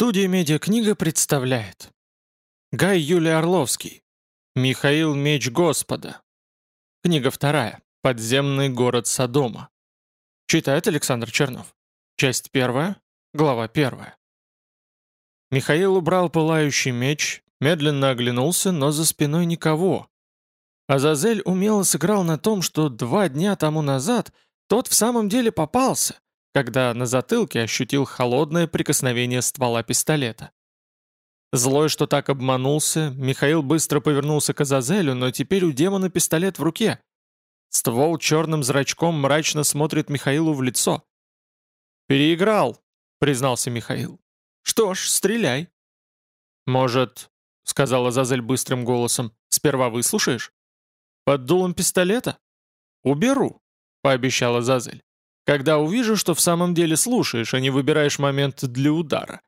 Студия «Медиакнига» представляет. Гай Юлий Орловский. Михаил Меч Господа. Книга вторая. «Подземный город Содома» Читает Александр Чернов. Часть первая, глава первая. Михаил убрал пылающий меч, медленно оглянулся, но за спиной никого. Азазель умело сыграл на том, что два дня тому назад тот в самом деле попался — когда на затылке ощутил холодное прикосновение ствола пистолета. Злой, что так обманулся, Михаил быстро повернулся к Азазелю, но теперь у демона пистолет в руке. Ствол черным зрачком мрачно смотрит Михаилу в лицо. «Переиграл», — признался Михаил. «Что ж, стреляй». «Может, — сказал Азазель быстрым голосом, — сперва выслушаешь?» «Под дулом пистолета?» «Уберу», — пообещал Азазель. Когда увижу, что в самом деле слушаешь, а не выбираешь момент для удара.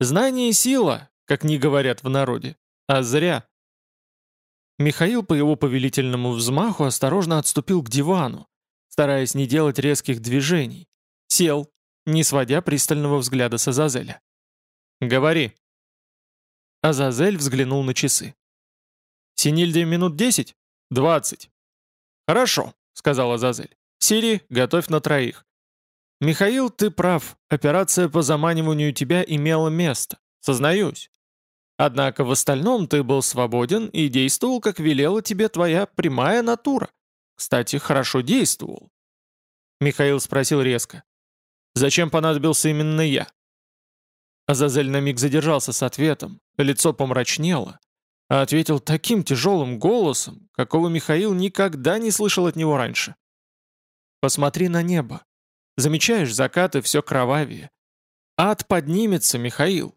Знание — сила, как не говорят в народе. А зря. Михаил по его повелительному взмаху осторожно отступил к дивану, стараясь не делать резких движений. Сел, не сводя пристального взгляда с Азазеля. «Говори». Азазель взглянул на часы. «Синильде минут десять? Двадцать». «Хорошо», — сказал Азазель. Сири, готовь на троих. Михаил, ты прав, операция по заманиванию тебя имела место, сознаюсь. Однако в остальном ты был свободен и действовал, как велела тебе твоя прямая натура. Кстати, хорошо действовал. Михаил спросил резко. «Зачем понадобился именно я?» Азазель на миг задержался с ответом, лицо помрачнело, а ответил таким тяжелым голосом, какого Михаил никогда не слышал от него раньше. Посмотри на небо. Замечаешь, закаты все кровавее. Ад поднимется, Михаил.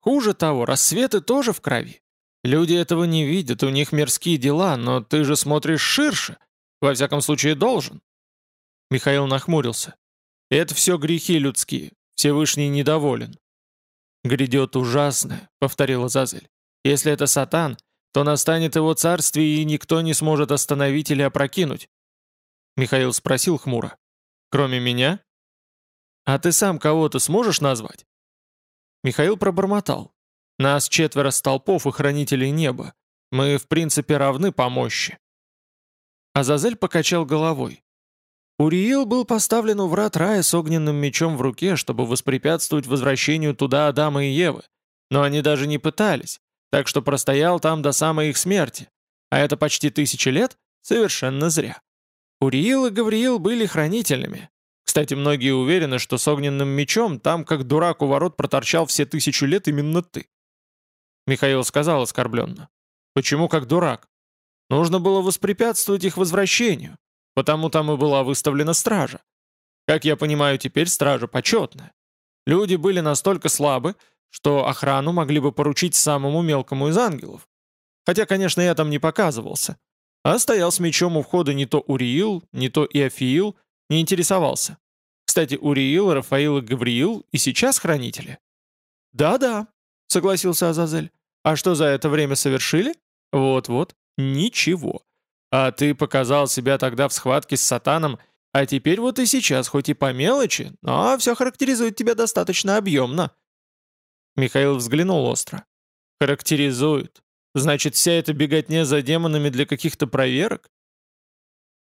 Хуже того, рассветы тоже в крови. Люди этого не видят, у них мирские дела, но ты же смотришь ширше. Во всяком случае, должен. Михаил нахмурился. Это все грехи людские. Всевышний недоволен. «Грядет ужасное», — повторила Зазель. «Если это сатан, то настанет его царствие, и никто не сможет остановить или опрокинуть. Михаил спросил хмуро. «Кроме меня?» «А ты сам кого-то сможешь назвать?» Михаил пробормотал. «Нас четверо столпов и хранителей неба. Мы, в принципе, равны по мощи». Азазель покачал головой. Уриил был поставлен у врат рая с огненным мечом в руке, чтобы воспрепятствовать возвращению туда Адама и Евы. Но они даже не пытались, так что простоял там до самой их смерти. А это почти тысячи лет совершенно зря. Уриил и Гавриил были хранителями. Кстати, многие уверены, что с огненным мечом там, как дурак у ворот, проторчал все тысячу лет именно ты. Михаил сказал оскорбленно. Почему как дурак? Нужно было воспрепятствовать их возвращению, потому там и была выставлена стража. Как я понимаю, теперь стража почетная. Люди были настолько слабы, что охрану могли бы поручить самому мелкому из ангелов. Хотя, конечно, я там не показывался. А стоял с мечом у входа не то Уриил, не то Иофиил, не интересовался. Кстати, Уриил, Рафаил и Гавриил и сейчас хранители. «Да-да», — согласился Азазель. «А что за это время совершили?» «Вот-вот, ничего. А ты показал себя тогда в схватке с сатаном, а теперь вот и сейчас, хоть и по мелочи, но все характеризует тебя достаточно объемно». Михаил взглянул остро. «Характеризует. Значит, вся эта беготня за демонами для каких-то проверок?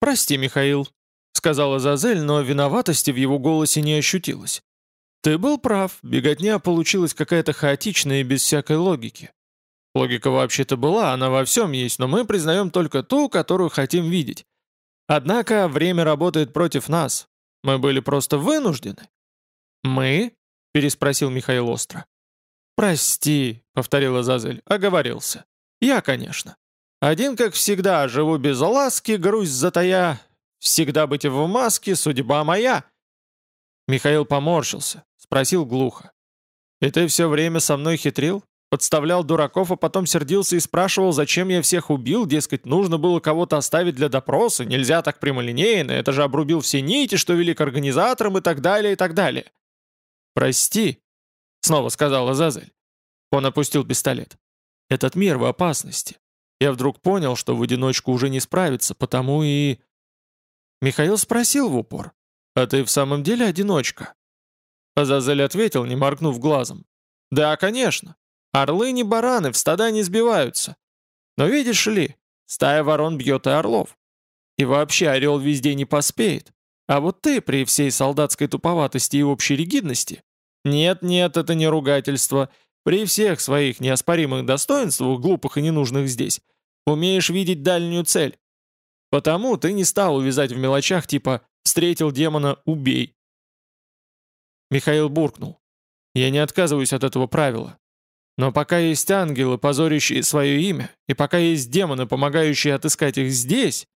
«Прости, Михаил», — сказала Зазель, но виноватости в его голосе не ощутилось. «Ты был прав, беготня получилась какая-то хаотичная и без всякой логики. Логика вообще-то была, она во всем есть, но мы признаем только ту, которую хотим видеть. Однако время работает против нас. Мы были просто вынуждены». «Мы?» — переспросил Михаил остро. «Прости», — повторила Зазель, — оговорился. Я, конечно. Один, как всегда, живу без ласки, грусть затая. Всегда быть в маске, судьба моя. Михаил поморщился, спросил глухо. «И ты все время со мной хитрил? Подставлял дураков, а потом сердился и спрашивал, зачем я всех убил, дескать, нужно было кого-то оставить для допроса, нельзя так прямолинейно, это же обрубил все нити, что вели к организаторам и так далее, и так далее». «Прости», — снова сказал Азазель. Он опустил пистолет. Этот мир в опасности. Я вдруг понял, что в одиночку уже не справиться, потому и... Михаил спросил в упор. «А ты в самом деле одиночка?» Азазель ответил, не моргнув глазом. Да, конечно. Орлы не бараны, в стада не сбиваются. Но видишь ли, стая ворон бьет и орлов. И вообще орел везде не поспеет. А вот ты при всей солдатской туповатости и общей ригидности... Нет-нет, это не ругательство. При всех своих неоспоримых достоинствах, глупых и ненужных здесь, умеешь видеть дальнюю цель. Потому ты не стал увязать в мелочах типа «встретил демона, убей». Михаил буркнул. «Я не отказываюсь от этого правила. Но пока есть ангелы, позорящие свое имя, и пока есть демоны, помогающие отыскать их здесь...»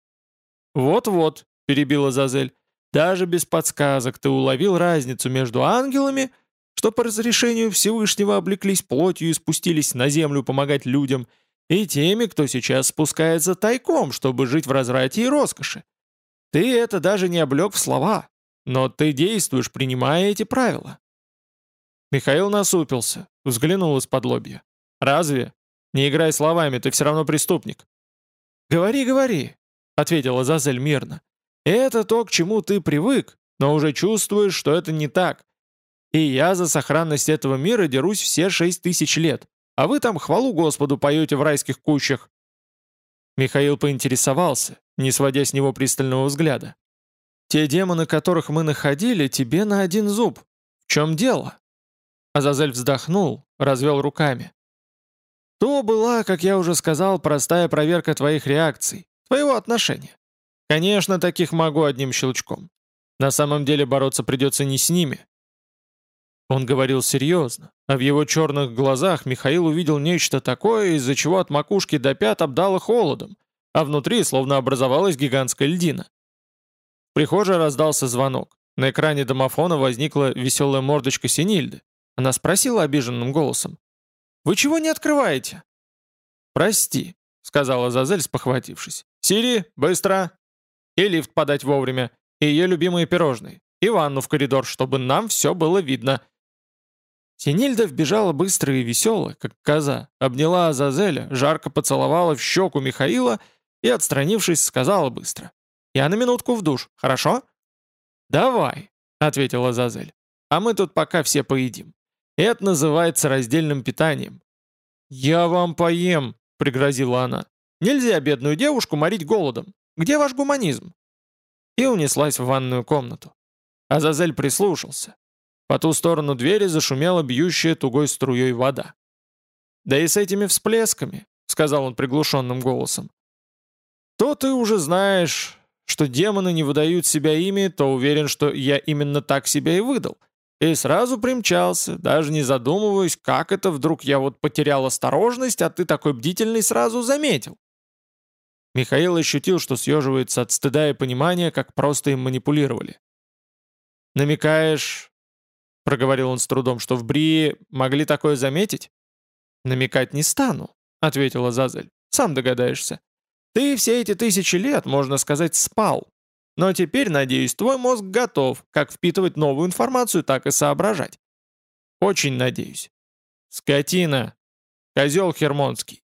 «Вот-вот», — перебила Зазель, — «даже без подсказок ты уловил разницу между ангелами, что по разрешению Всевышнего облеклись плотью и спустились на землю помогать людям, — и теми, кто сейчас спускается тайком, чтобы жить в разврате и роскоши. Ты это даже не облег в слова, но ты действуешь, принимая эти правила. Михаил насупился, взглянул из-под лобья. «Разве? Не играй словами, ты все равно преступник». «Говори, говори», — ответила Зазель мирно. «Это то, к чему ты привык, но уже чувствуешь, что это не так. И я за сохранность этого мира дерусь все шесть тысяч лет а вы там хвалу Господу поете в райских кущах». Михаил поинтересовался, не сводя с него пристального взгляда. «Те демоны, которых мы находили, тебе на один зуб. В чем дело?» Азазель вздохнул, развел руками. «То была, как я уже сказал, простая проверка твоих реакций, твоего отношения. Конечно, таких могу одним щелчком. На самом деле бороться придется не с ними, он говорил серьезно, а в его черных глазах Михаил увидел нечто такое, из-за чего от макушки до пят обдало холодом, а внутри словно образовалась гигантская льдина. В прихожей раздался звонок. На экране домофона возникла веселая мордочка Синильды. Она спросила обиженным голосом. «Вы чего не открываете?» «Прости», — сказала Зазель, спохватившись. «Сири, быстро!» «И лифт подать вовремя, и ее любимые пирожные, и ванну в коридор, чтобы нам все было видно». Синильда вбежала быстро и весело, как коза, обняла Азазеля, жарко поцеловала в щеку Михаила и, отстранившись, сказала быстро. «Я на минутку в душ, хорошо?» «Давай», — ответила Азазель. «А мы тут пока все поедим. Это называется раздельным питанием». «Я вам поем», — пригрозила она. «Нельзя бедную девушку морить голодом. Где ваш гуманизм?» И унеслась в ванную комнату. Азазель прислушался. По ту сторону двери зашумела бьющая тугой струей вода. «Да и с этими всплесками», — сказал он приглушенным голосом. «То ты уже знаешь, что демоны не выдают себя ими, то уверен, что я именно так себя и выдал. И сразу примчался, даже не задумываясь, как это вдруг я вот потерял осторожность, а ты такой бдительный сразу заметил». Михаил ощутил, что съеживается от стыда и понимания, как просто им манипулировали. «Намекаешь, проговорил он с трудом, что в Брии могли такое заметить? «Намекать не стану», — ответила Зазель. «Сам догадаешься. Ты все эти тысячи лет, можно сказать, спал. Но теперь, надеюсь, твой мозг готов как впитывать новую информацию, так и соображать. Очень надеюсь. Скотина. Козел Хермонский.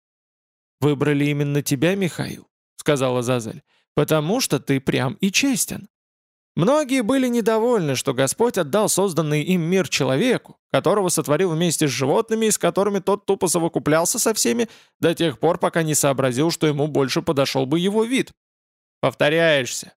Выбрали именно тебя, Михаил, сказала Зазель, потому что ты прям и честен. Многие были недовольны, что Господь отдал созданный им мир человеку, которого сотворил вместе с животными и с которыми тот тупо совокуплялся со всеми до тех пор, пока не сообразил, что ему больше подошел бы его вид. Повторяешься.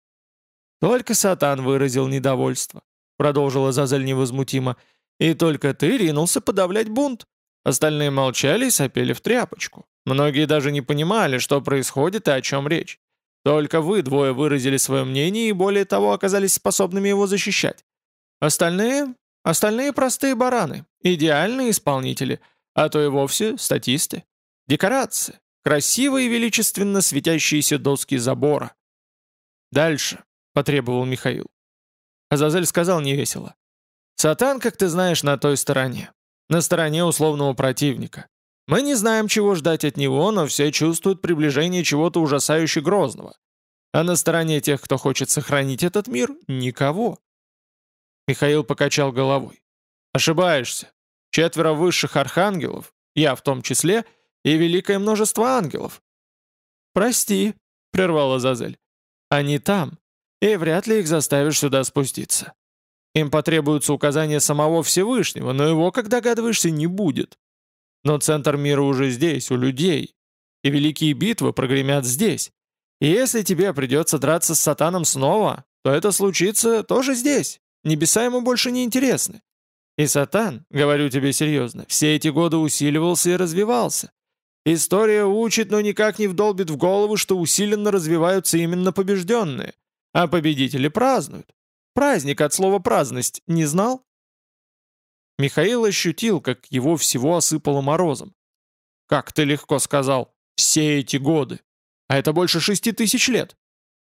Только Сатан выразил недовольство, продолжила Зазель невозмутимо, и только ты ринулся подавлять бунт. Остальные молчали и сопели в тряпочку. Многие даже не понимали, что происходит и о чем речь. Только вы двое выразили свое мнение и более того оказались способными его защищать. Остальные? Остальные простые бараны, идеальные исполнители, а то и вовсе статисты. Декорации, красивые и величественно светящиеся доски забора. «Дальше», — потребовал Михаил. Азазель сказал невесело. «Сатан, как ты знаешь, на той стороне. На стороне условного противника. Мы не знаем, чего ждать от него, но все чувствуют приближение чего-то ужасающе грозного. А на стороне тех, кто хочет сохранить этот мир, никого. Михаил покачал головой. Ошибаешься. Четверо высших архангелов, я в том числе, и великое множество ангелов. «Прости», — прервала Зазель. «Они там, и вряд ли их заставишь сюда спуститься». Им потребуются указания самого Всевышнего, но его, как догадываешься, не будет. Но центр мира уже здесь, у людей. И великие битвы прогремят здесь. И если тебе придется драться с сатаном снова, то это случится тоже здесь. Небеса ему больше не интересны. И сатан, говорю тебе серьезно, все эти годы усиливался и развивался. История учит, но никак не вдолбит в голову, что усиленно развиваются именно побежденные, а победители празднуют. Праздник от слова «праздность» не знал? Михаил ощутил, как его всего осыпало морозом. «Как ты легко сказал, все эти годы. А это больше шести тысяч лет».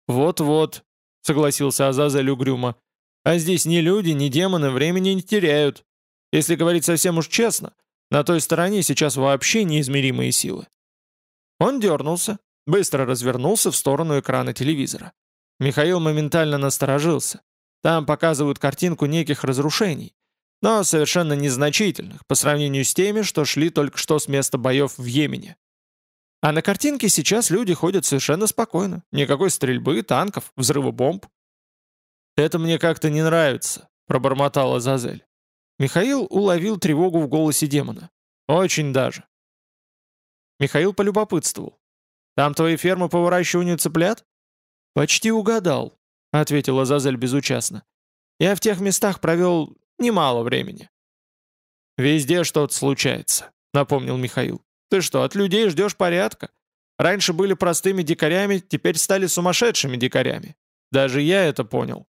«Вот-вот», — согласился Азазель угрюмо. «А здесь ни люди, ни демоны времени не теряют. Если говорить совсем уж честно, на той стороне сейчас вообще неизмеримые силы». Он дернулся, быстро развернулся в сторону экрана телевизора. Михаил моментально насторожился. Там показывают картинку неких разрушений, но совершенно незначительных по сравнению с теми, что шли только что с места боев в Йемене. А на картинке сейчас люди ходят совершенно спокойно. Никакой стрельбы, танков, взрыва бомб. «Это мне как-то не нравится», — пробормотала Зазель. Михаил уловил тревогу в голосе демона. «Очень даже». Михаил полюбопытствовал. «Там твои фермы по выращиванию цыплят?» «Почти угадал», — ответила Зазель безучастно. «Я в тех местах провел немало времени». «Везде что-то случается», — напомнил Михаил. «Ты что, от людей ждешь порядка? Раньше были простыми дикарями, теперь стали сумасшедшими дикарями. Даже я это понял».